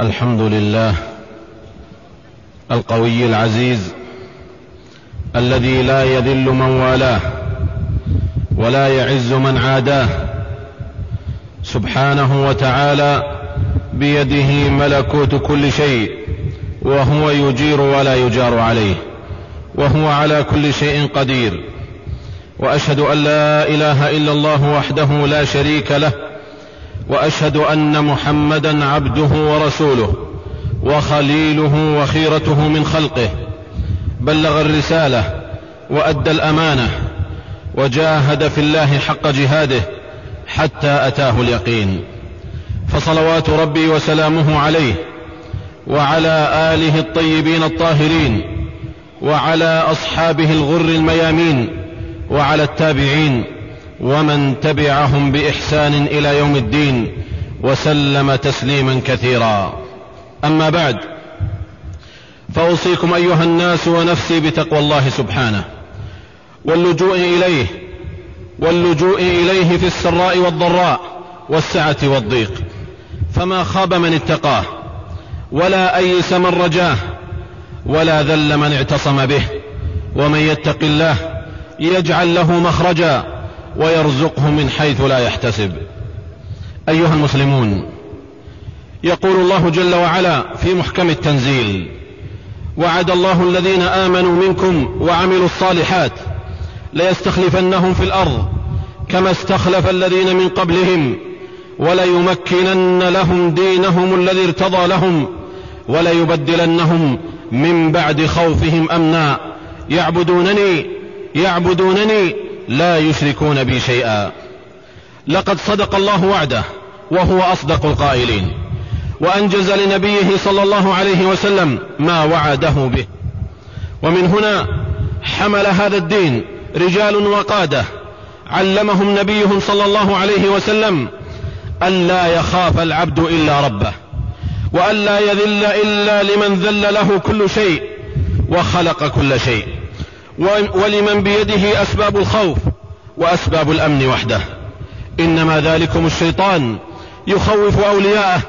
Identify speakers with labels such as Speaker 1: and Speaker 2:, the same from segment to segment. Speaker 1: الحمد لله القوي العزيز الذي لا يذل من والاه ولا يعز من عاداه سبحانه وتعالى بيده ملكوت كل شيء وهو يجير ولا يجار عليه وهو على كل شيء قدير واشهد ان لا اله الا الله وحده لا شريك له واشهد ان محمدا عبده ورسوله وخليله وخيرته من خلقه بلغ الرساله وادى الامانه وجاهد في الله حق جهاده حتى اتاه اليقين فصلوات ربي وسلامه عليه وعلى اله الطيبين الطاهرين وعلى اصحابه الغر الميامين وعلى التابعين ومن تبعهم باحسان الى يوم الدين وسلم تسليما كثيرا اما بعد فاوصيكم ايها الناس ونفسي بتقوى الله سبحانه واللجوء اليه واللجوء اليه في السراء والضراء والسعه والضيق فما خاب من اتقاه ولا ايس من رجاه ولا ذل من اعتصم به ومن يتق الله يجعل له مخرجا ويرزقه من حيث لا يحتسب ايها المسلمون يقول الله جل وعلا في محكم التنزيل وعد الله الذين امنوا منكم وعملوا الصالحات ليستخلفنهم في الارض كما استخلف الذين من قبلهم وليمكنن لهم دينهم الذي ارتضى لهم وليبدلنهم من بعد خوفهم امنا يعبدونني يعبدونني لا يشركون بي شيئا لقد صدق الله وعده وهو أصدق القائلين وأنجز لنبيه صلى الله عليه وسلم ما وعده به ومن هنا حمل هذا الدين رجال وقادة علمهم نبيهم صلى الله عليه وسلم ألا يخاف العبد إلا ربه وألا يذل إلا لمن ذل له كل شيء وخلق كل شيء ولمن بيده أسباب الخوف وأسباب الأمن وحده إنما ذلكم الشيطان يخوف أولياءه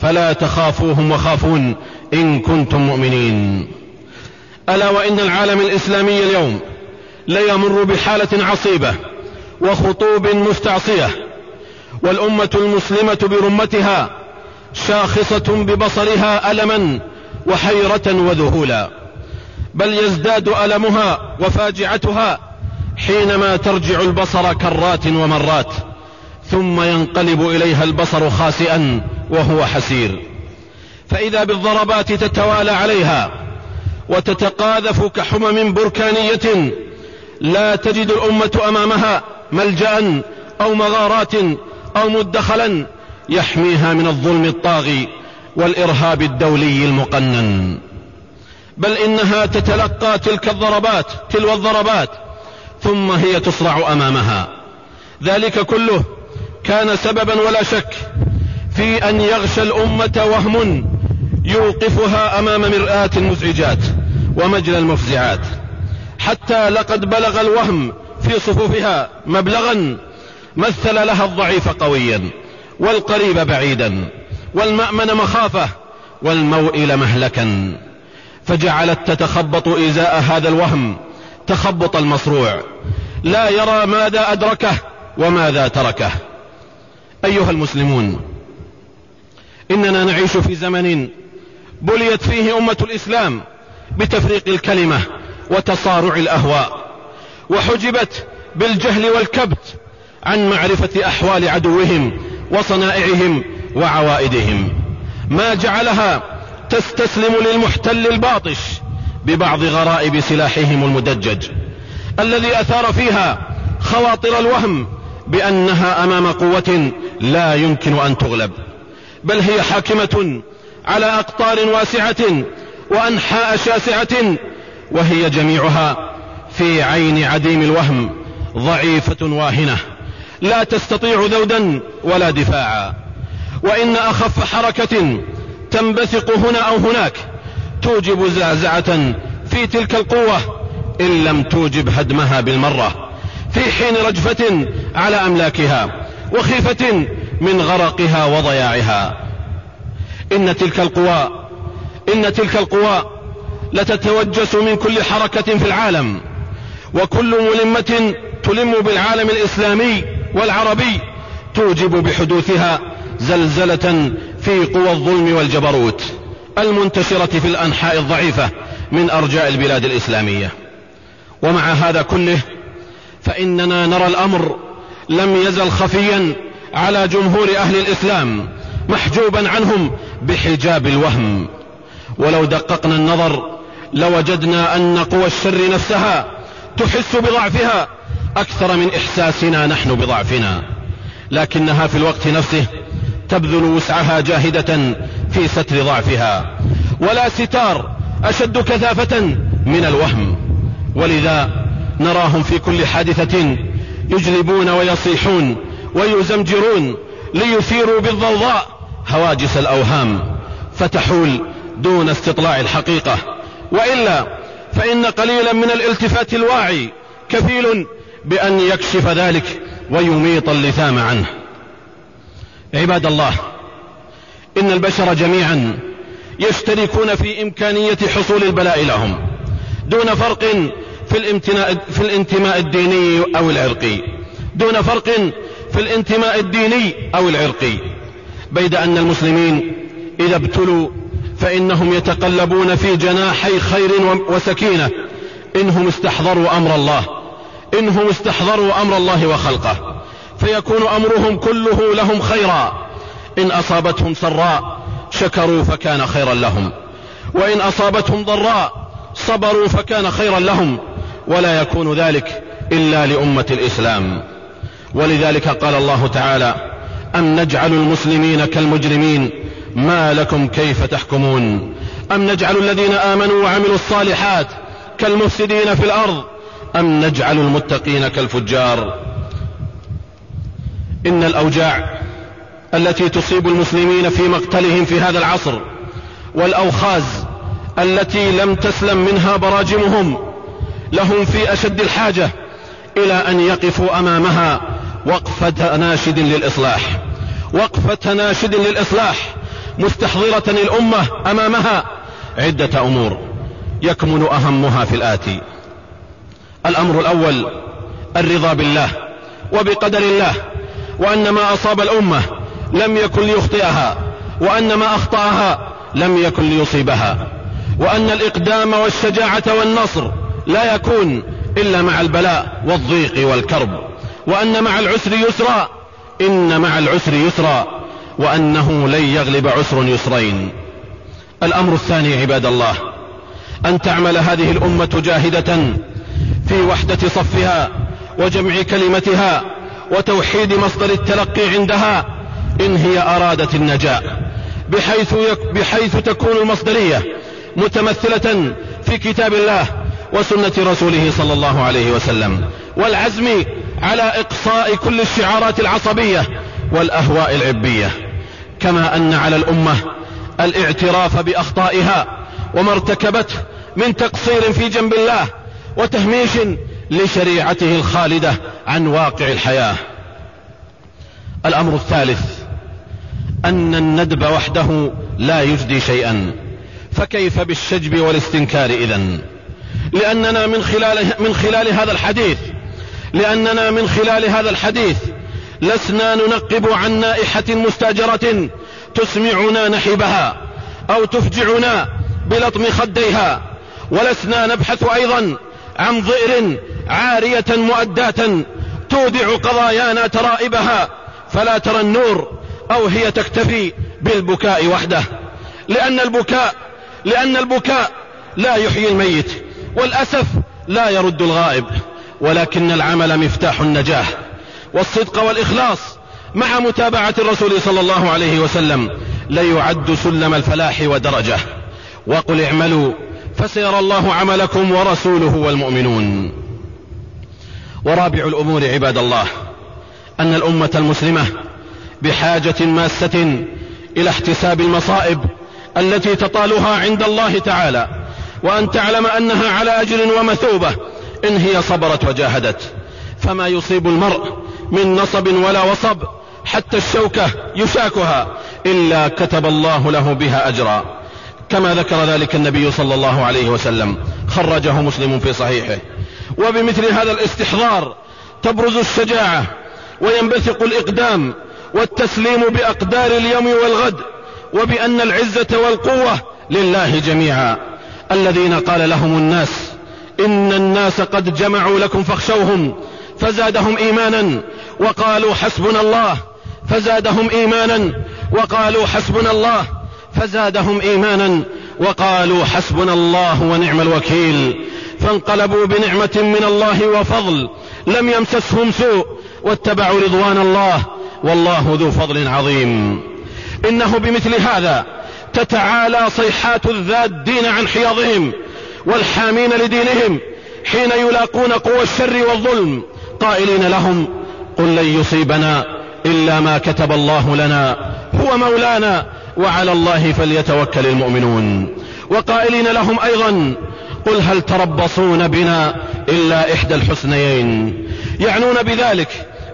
Speaker 1: فلا تخافوهم وخافون إن كنتم مؤمنين ألا وإن العالم الإسلامي اليوم ليمر بحالة عصيبة وخطوب مستعصية والأمة المسلمة برمتها شاخصة ببصرها ألما وحيرة وذهولا بل يزداد ألمها وفاجعتها حينما ترجع البصر كرات ومرات ثم ينقلب إليها البصر خاسئا وهو حسير فإذا بالضربات تتوالى عليها وتتقاذف كحمم بركانية لا تجد الأمة أمامها ملجأ أو مغارات أو مدخلا يحميها من الظلم الطاغي والإرهاب الدولي المقنن بل إنها تتلقى تلك الضربات تلو الضربات ثم هي تصرع أمامها ذلك كله كان سببا ولا شك في أن يغشى الأمة وهم يوقفها أمام مرآة المزعجات ومجلى المفزعات حتى لقد بلغ الوهم في صفوفها مبلغا مثل لها الضعيف قويا والقريب بعيدا والمأمن مخافة والموئل مهلكا فجعلت تتخبط إزاء هذا الوهم تخبط المصروع لا يرى ماذا أدركه وماذا تركه أيها المسلمون إننا نعيش في زمن بليت فيه أمة الإسلام بتفريق الكلمة وتصارع الأهواء وحجبت بالجهل والكبت عن معرفة أحوال عدوهم وصنائعهم وعوائدهم ما جعلها تستسلم للمحتل الباطش ببعض غرائب سلاحهم المدجج الذي اثار فيها خواطر الوهم بانها امام قوه لا يمكن ان تغلب بل هي حاكمه على اقطار واسعه وانحاء شاسعه وهي جميعها في عين عديم الوهم ضعيفه واهنه لا تستطيع ذودا ولا دفاعا وان اخف حركه تنبثق هنا أو هناك توجب زعزعة في تلك القوة إن لم توجب هدمها بالمرة في حين رجفة على أملاكها وخيفة من غرقها وضياعها إن تلك القوى إن تلك القوى لتتوجس من كل حركة في العالم وكل ملمة تلم بالعالم الإسلامي والعربي توجب بحدوثها زلزلة في قوى الظلم والجبروت المنتشرة في الأنحاء الضعيفة من أرجاء البلاد الإسلامية ومع هذا كله فإننا نرى الأمر لم يزل خفيا على جمهور أهل الإسلام محجوبا عنهم بحجاب الوهم ولو دققنا النظر لوجدنا أن قوى الشر نفسها تحس بضعفها أكثر من إحساسنا نحن بضعفنا لكنها في الوقت نفسه تبذل وسعها جاهدة في ستر ضعفها ولا ستار أشد كثافة من الوهم ولذا نراهم في كل حادثة يجلبون ويصيحون ويزمجرون ليثيروا بالضوضاء هواجس الأوهام فتحول دون استطلاع الحقيقة وإلا فإن قليلا من الالتفات الواعي كفيل بأن يكشف ذلك ويميط اللثام عنه عباد الله إن البشر جميعا يشتركون في إمكانية حصول البلاء لهم دون فرق في, الامتناء في الانتماء الديني أو العرقي دون فرق في الانتماء الديني أو العرقي بيد أن المسلمين إذا ابتلوا فإنهم يتقلبون في جناحي خير وسكينة إنهم استحضروا أمر الله إنهم استحضروا أمر الله وخلقه فيكون أمرهم كله لهم خيرا إن أصابتهم سراء شكروا فكان خيرا لهم وإن أصابتهم ضراء صبروا فكان خيرا لهم ولا يكون ذلك إلا لأمة الإسلام ولذلك قال الله تعالى أم نجعل المسلمين كالمجرمين ما لكم كيف تحكمون أم نجعل الذين آمنوا وعملوا الصالحات كالمفسدين في الأرض أم نجعل المتقين كالفجار إن الأوجاع التي تصيب المسلمين في مقتلهم في هذا العصر والأوخاز التي لم تسلم منها براجمهم لهم في أشد الحاجة إلى أن يقفوا أمامها وقفة ناشد للإصلاح وقفة ناشد للإصلاح مستحضرة الأمة أمامها عدة أمور يكمن أهمها في الآتي الأمر الأول الرضا بالله وبقدر الله وأن ما أصاب الأمة لم يكن ليخطئها وأن ما أخطأها لم يكن ليصيبها وأن الإقدام والشجاعة والنصر لا يكون إلا مع البلاء والضيق والكرب وأن مع العسر يسرا إن مع العسر يسرا وأنه لن يغلب عسر يسرين الأمر الثاني عباد الله أن تعمل هذه الأمة جاهدة في وحدة صفها وجمع كلمتها وتوحيد مصدر التلقي عندها إن هي أرادت النجاة بحيث, يك بحيث تكون المصدرية متمثلة في كتاب الله وسنة رسوله صلى الله عليه وسلم والعزم على إقصاء كل الشعارات العصبية والأهواء العبية كما أن على الأمة الاعتراف بأخطائها وما ارتكبته من تقصير في جنب الله وتهميش لشريعته الخالدة عن واقع الحياة الأمر الثالث أن الندب وحده لا يجدي شيئا فكيف بالشجب والاستنكار إذن لأننا من خلال, من خلال هذا الحديث لأننا من خلال هذا الحديث لسنا ننقب عن نائحة مستاجرة تسمعنا نحبها أو تفجعنا بلطم خديها ولسنا نبحث أيضا عن ظئر عارية مؤداة تودع قضايانا ترائبها فلا ترى النور أو هي تكتفي بالبكاء وحده لأن البكاء لأن البكاء لا يحيي الميت والأسف لا يرد الغائب ولكن العمل مفتاح النجاح والصدق والإخلاص مع متابعة الرسول صلى الله عليه وسلم ليعد سلم الفلاح ودرجه وقل اعملوا فسيرى الله عملكم ورسوله والمؤمنون ورابع الأمور عباد الله أن الأمة المسلمة بحاجة ماسة إلى احتساب المصائب التي تطالها عند الله تعالى وأن تعلم أنها على أجر ومثوبة إن هي صبرت وجاهدت فما يصيب المرء من نصب ولا وصب حتى الشوكة يشاكها إلا كتب الله له بها أجرا كما ذكر ذلك النبي صلى الله عليه وسلم خرجه مسلم في صحيحه وبمثل هذا الاستحضار تبرز الشجاعة وينبثق الإقدام والتسليم بأقدار اليوم والغد وبأن العزة والقوة لله جميعا الذين قال لهم الناس إن الناس قد جمعوا لكم فاخشوهم فزادهم إيمانا وقالوا حسبنا الله فزادهم إيمانا وقالوا حسبنا الله فزادهم ايمانا وقالوا حسبنا الله ونعم الوكيل فانقلبوا بنعمه من الله وفضل لم يمسسهم سوء واتبعوا رضوان الله والله ذو فضل عظيم انه بمثل هذا تتعالى صيحات الذادين عن حياضهم والحامين لدينهم حين يلاقون قوى الشر والظلم قائلين لهم قل لن يصيبنا الا ما كتب الله لنا هو مولانا وعلى الله فليتوكل المؤمنون وقائلين لهم أيضا قل هل تربصون بنا إلا إحدى الحسنيين يعنون بذلك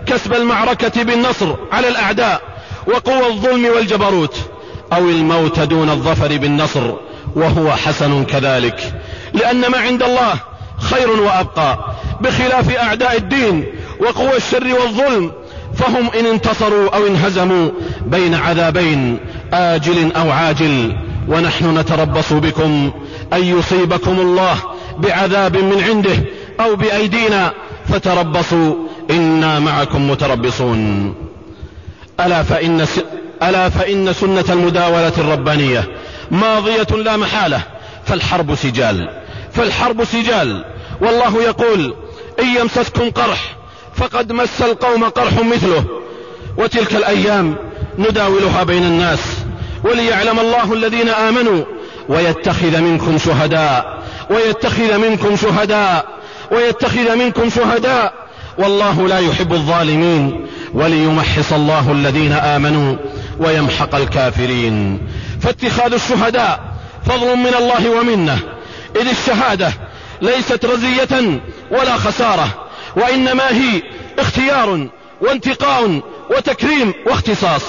Speaker 1: كسب المعركة بالنصر على الأعداء وقوى الظلم والجبروت أو الموت دون الظفر بالنصر وهو حسن كذلك لأن ما عند الله خير وأبقى بخلاف أعداء الدين وقوى الشر والظلم فهم إن انتصروا أو انهزموا بين عذابين آجل أو عاجل ونحن نتربص بكم أن يصيبكم الله بعذاب من عنده أو بأيدينا فتربصوا إنا معكم متربصون ألا فإن, س... ألا فإن سنة المداولة الربانية ماضية لا محالة فالحرب سجال فالحرب سجال والله يقول إن يمسسكم قرح فقد مس القوم قرح مثله وتلك الأيام نداولها بين الناس وليعلم الله الذين آمنوا ويتخذ منكم شهداء ويتخذ منكم شهداء ويتخذ منكم شهداء والله لا يحب الظالمين وليمحص الله الذين آمنوا ويمحق الكافرين فاتخاذ الشهداء فضل من الله ومنه إذ الشهادة ليست رزية ولا خسارة وإنما هي اختيار وانتقاء وتكريم واختصاص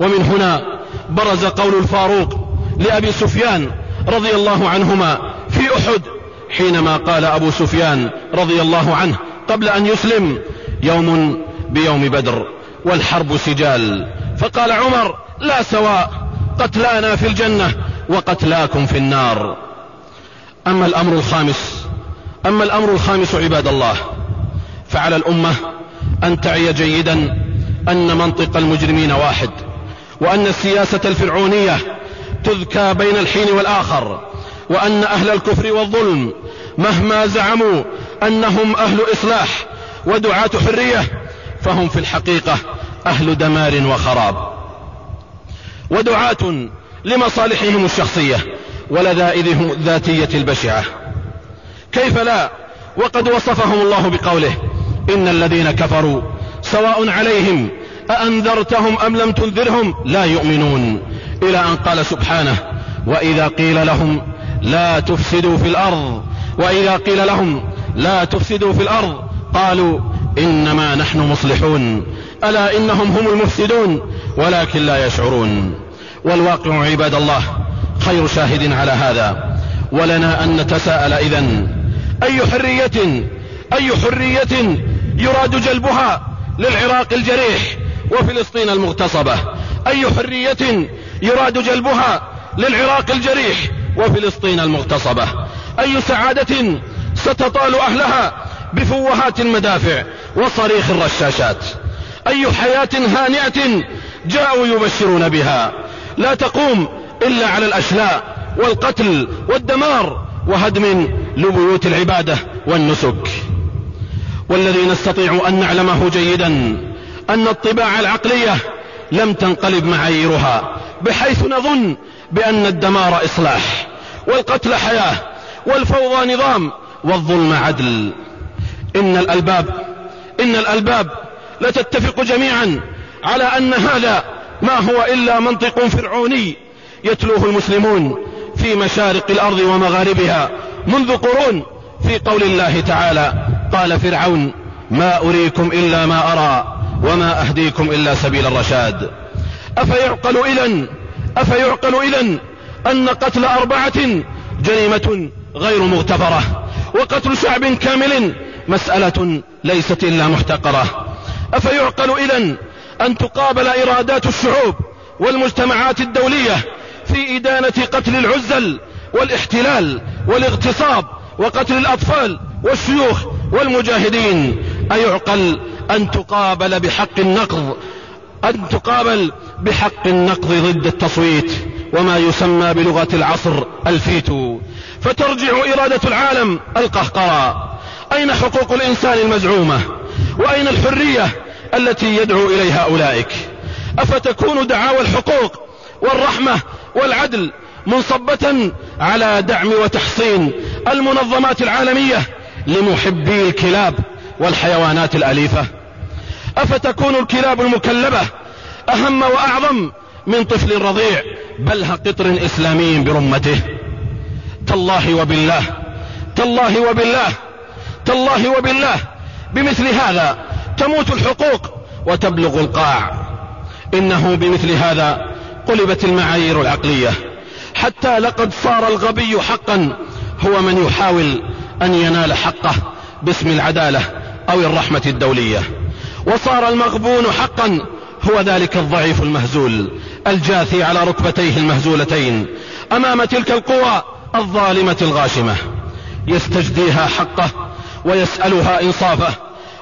Speaker 1: ومن هنا برز قول الفاروق لأبي سفيان رضي الله عنهما في أحد حينما قال أبو سفيان رضي الله عنه قبل أن يسلم يوم بيوم بدر والحرب سجال فقال عمر لا سواء قتلانا في الجنة وقتلاكم في النار أما الأمر الخامس أما الأمر الخامس عباد الله فعلى الأمة أن تعي جيدا أن منطق المجرمين واحد وأن السياسة الفرعونية تذكى بين الحين والآخر وأن أهل الكفر والظلم مهما زعموا أنهم أهل إصلاح ودعاة حرية فهم في الحقيقة أهل دمار وخراب ودعاة لمصالحهم الشخصية ولذائذهم الذاتية البشعة كيف لا وقد وصفهم الله بقوله إن الذين كفروا سواء عليهم أأنذرتهم أم لم تنذرهم لا يؤمنون إلى أن قال سبحانه وإذا قيل لهم لا تفسدوا في الأرض وإذا قيل لهم لا تفسدوا في الأرض قالوا إنما نحن مصلحون ألا إنهم هم المفسدون ولكن لا يشعرون والواقع عباد الله خير شاهد على هذا ولنا أن نتساءل إذن أي حرية أي حرية يراد جلبها للعراق الجريح وفلسطين المغتصبة أي حرية يراد جلبها للعراق الجريح وفلسطين المغتصبة أي سعادة ستطال أهلها بفوهات المدافع وصريخ الرشاشات أي حياة هانئة جاءوا يبشرون بها لا تقوم إلا على الأشلاء والقتل والدمار وهدم لبيوت العبادة والنسك والذي نستطيع أن نعلمه جيدا أن الطباع العقلية لم تنقلب معاييرها بحيث نظن بأن الدمار إصلاح والقتل حياة والفوضى نظام والظلم عدل إن الألباب إن الألباب لتتفق جميعا على أن هذا ما هو إلا منطق فرعوني يتلوه المسلمون في مشارق الأرض ومغاربها منذ قرون في قول الله تعالى قال فرعون ما أريكم إلا ما أرى وما أهديكم إلا سبيل الرشاد أفيعقل إذن أفيعقل إذن أن قتل أربعة جريمة غير مغتفرة وقتل شعب كامل مسألة ليست إلا محتقرة أفيعقل إذن أن تقابل إرادات الشعوب والمجتمعات الدولية في إدانة قتل العزل والاحتلال والاغتصاب وقتل الأطفال والشيوخ والمجاهدين أيعقل أن تقابل بحق النقض أن تقابل بحق النقض ضد التصويت وما يسمى بلغة العصر الفيتو فترجع إرادة العالم القهقراء أين حقوق الإنسان المزعومة وأين الحرية التي يدعو إليها أولئك أفتكون دعاوى الحقوق والرحمة والعدل منصبة على دعم وتحصين المنظمات العالمية لمحبي الكلاب والحيوانات الأليفة أفتكون الكلاب المكلبة أهم وأعظم من طفل رضيع بل قطر إسلامي برمته تالله وبالله تالله وبالله تالله وبالله بمثل هذا تموت الحقوق وتبلغ القاع إنه بمثل هذا قلبت المعايير العقلية حتى لقد صار الغبي حقا هو من يحاول أن ينال حقه باسم العدالة أو الرحمة الدولية وصار المغبون حقا هو ذلك الضعيف المهزول الجاثي على ركبتيه المهزولتين أمام تلك القوى الظالمة الغاشمة يستجديها حقه ويسألها إنصافه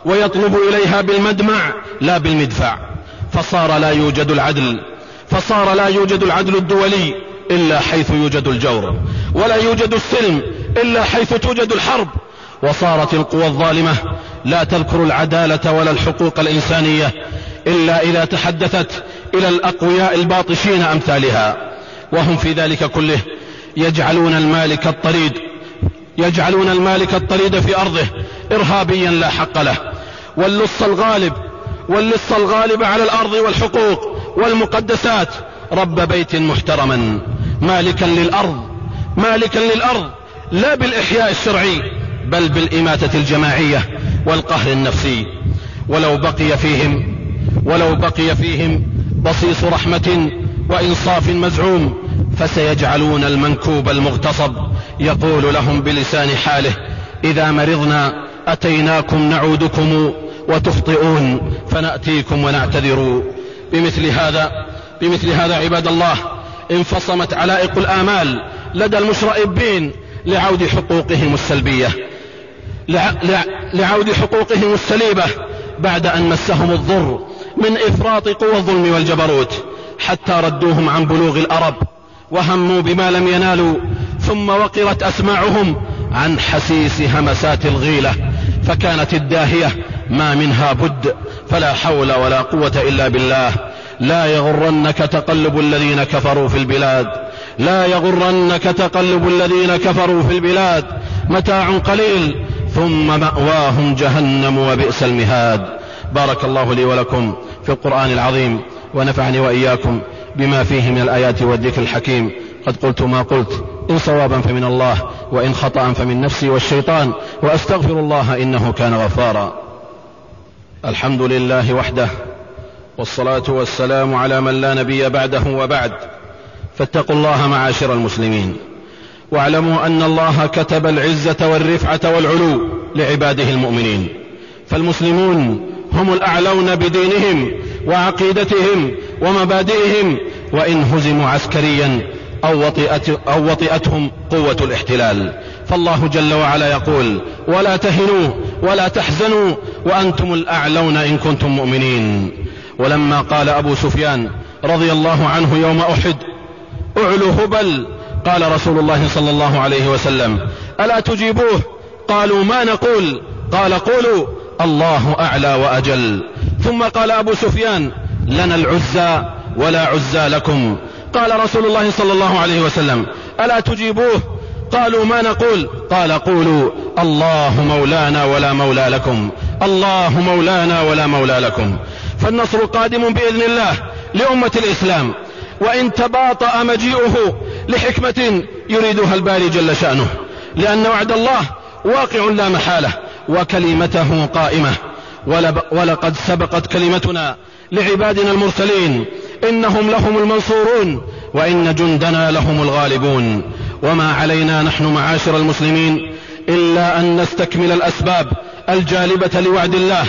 Speaker 1: ويطلب إليها بالمدمع لا بالمدفع فصار لا يوجد العدل فصار لا يوجد العدل الدولي إلا حيث يوجد الجور ولا يوجد السلم إلا حيث توجد الحرب وصارت القوى الظالمة لا تذكر العدالة ولا الحقوق الإنسانية إلا إذا تحدثت إلى الأقوياء الباطشين أمثالها وهم في ذلك كله يجعلون المالك الطريد يجعلون المالك الطريد في أرضه إرهابيا لا حق له واللص الغالب واللص الغالب على الأرض والحقوق والمقدسات رب بيت محترما مالكا للأرض مالكا للأرض لا بالإحياء الشرعي بل بالإماتة الجماعية والقهر النفسي ولو بقي فيهم ولو بقي فيهم بصيص رحمة وإنصاف مزعوم فسيجعلون المنكوب المغتصب يقول لهم بلسان حاله إذا مرضنا أتيناكم نعودكم وتخطئون فنأتيكم ونعتذر بمثل هذا بمثل هذا عباد الله انفصمت علائق الآمال لدى المشرئبين لعود حقوقهم السلبية لعود حقوقهم السليبة بعد أن مسهم الضر من إفراط قوى الظلم والجبروت حتى ردوهم عن بلوغ الأرب وهموا بما لم ينالوا ثم وقرت أسماعهم عن حسيس همسات الغيلة فكانت الداهية ما منها بد فلا حول ولا قوة إلا بالله لا يغرنك تقلب الذين كفروا في البلاد لا يغرنك تقلب الذين كفروا في البلاد متاع قليل ثم مأواهم جهنم وبئس المهاد بارك الله لي ولكم في القرآن العظيم ونفعني وإياكم بما فيه من الآيات والذكر الحكيم قد قلت ما قلت إن صوابا فمن الله وإن خطأ فمن نفسي والشيطان وأستغفر الله إنه كان غفارا الحمد لله وحده والصلاة والسلام على من لا نبي بعده وبعد فاتقوا الله معاشر المسلمين واعلموا أن الله كتب العزة والرفعة والعلو لعباده المؤمنين فالمسلمون هم الأعلون بدينهم وعقيدتهم ومبادئهم وإن هزموا عسكريا أو, وطئت أو وطئتهم قوة الاحتلال فالله جل وعلا يقول ولا تهنوا ولا تحزنوا وأنتم الأعلون إن كنتم مؤمنين ولما قال أبو سفيان رضي الله عنه يوم أحد أعلو هبل قال رسول الله صلى الله عليه وسلم ألا تجيبوه قالوا ما نقول قال قولوا الله أعلى وأجل ثم قال أبو سفيان لنا العزى ولا عزى لكم قال رسول الله صلى الله عليه وسلم ألا تجيبوه قالوا ما نقول قال قولوا الله مولانا ولا مولى لكم الله مولانا ولا مولى لكم فالنصر قادم بإذن الله لأمة الإسلام وإن تباطأ مجيئه لحكمة يريدها الباري جل شأنه لأن وعد الله واقع لا محالة وكلمته قائمة ولقد سبقت كلمتنا لعبادنا المرسلين إنهم لهم المنصورون وإن جندنا لهم الغالبون وما علينا نحن معاشر المسلمين إلا أن نستكمل الأسباب الجالبة لوعد الله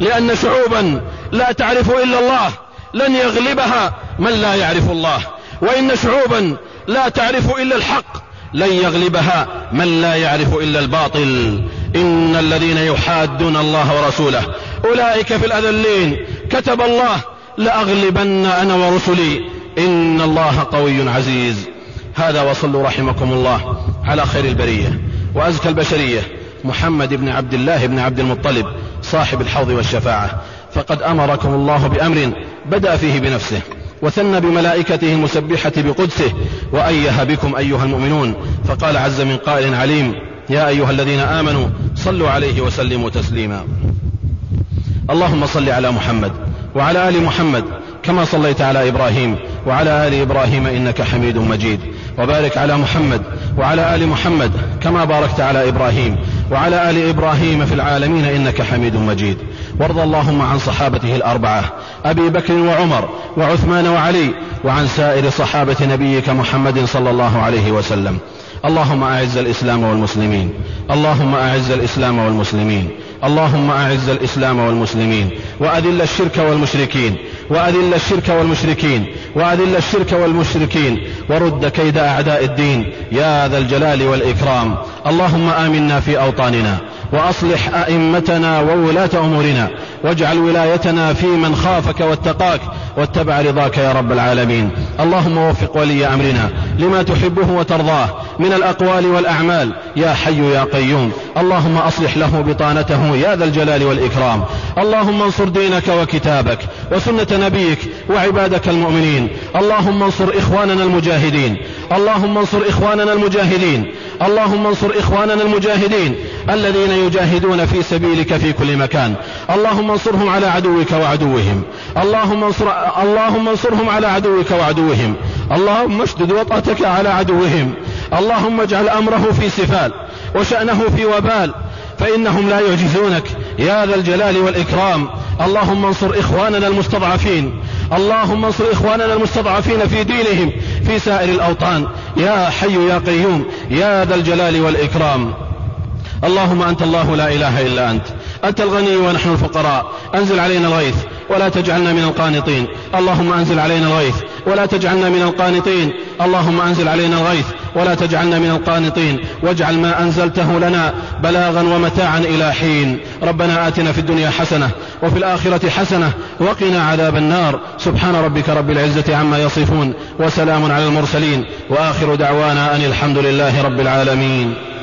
Speaker 1: لأن شعوبا لا تعرف إلا الله لن يغلبها من لا يعرف الله وإن شعوبا لا تعرف إلا الحق لن يغلبها من لا يعرف إلا الباطل إن الذين يحادون الله ورسوله أولئك في الأذلين كتب الله لأغلبن أنا ورسلي إن الله قوي عزيز هذا وصلوا رحمكم الله على خير البرية وأزكى البشرية محمد بن عبد الله بن عبد المطلب صاحب الحوض والشفاعة فقد أمركم الله بأمر بدأ فيه بنفسه وثنى بملائكته المسبحة بقدسه وأيه بكم أيها المؤمنون فقال عز من قائل عليم يا أيها الذين آمنوا صلوا عليه وسلموا تسليما اللهم صل على محمد وعلى آل محمد كما صليت على إبراهيم وعلى آل إبراهيم إنك حميد مجيد وبارك على محمد وعلى آل محمد كما باركت على إبراهيم وعلى آل إبراهيم في العالمين إنك حميد مجيد وارض اللهم عن صحابته الأربعة أبي بكر وعمر وعثمان وعلي وعن سائر صحابة نبيك محمد صلى الله عليه وسلم اللهم أعز الإسلام والمسلمين اللهم أعز الإسلام والمسلمين اللهم أعز الإسلام والمسلمين وأذل الشرك والمشركين وأذل الشرك والمشركين وأذل الشرك والمشركين ورد كيد أعداء الدين يا ذا الجلال والإكرام اللهم آمنا في أوطاننا واصلح ائمتنا وولاه امورنا واجعل ولايتنا في من خافك واتقاك واتبع رضاك يا رب العالمين اللهم وفق ولي امرنا لما تحبه وترضاه من الاقوال والاعمال يا حي يا قيوم اللهم اصلح له بطانته يا ذا الجلال والاكرام اللهم انصر دينك وكتابك وسنه نبيك وعبادك المؤمنين اللهم انصر اخواننا المجاهدين اللهم انصر اخواننا المجاهدين اللهم انصر اخواننا المجاهدين الذين يجاهدون في سبيلك في كل مكان اللهم انصرهم على عدوك وعدوهم اللهم, انصر اللهم انصرهم على عدوك وعدوهم اللهم اشدد وطأتك على عدوهم اللهم اجعل أمره في سفال وشأنه في وبال فإنهم لا يعجزونك يا ذا الجلال والإكرام اللهم انصر إخواننا المستضعفين اللهم انصر إخواننا المستضعفين في دينهم في سائر الأوطان يا حي يا قيوم يا ذا الجلال والإكرام اللهم أنت الله لا إله إلا أنت أنت الغني ونحن الفقراء أنزل علينا الغيث ولا تجعلنا من القانطين اللهم أنزل علينا الغيث ولا تجعلنا من القانطين اللهم أنزل علينا الغيث ولا تجعلنا من القانطين واجعل ما أنزلته لنا بلاغا ومتاعا إلى حين ربنا آتنا في الدنيا حسنة وفي الآخرة حسنة وقنا عذاب النار سبحان ربك رب العزة عما يصفون وسلام على المرسلين وآخر دعوانا أن الحمد لله رب العالمين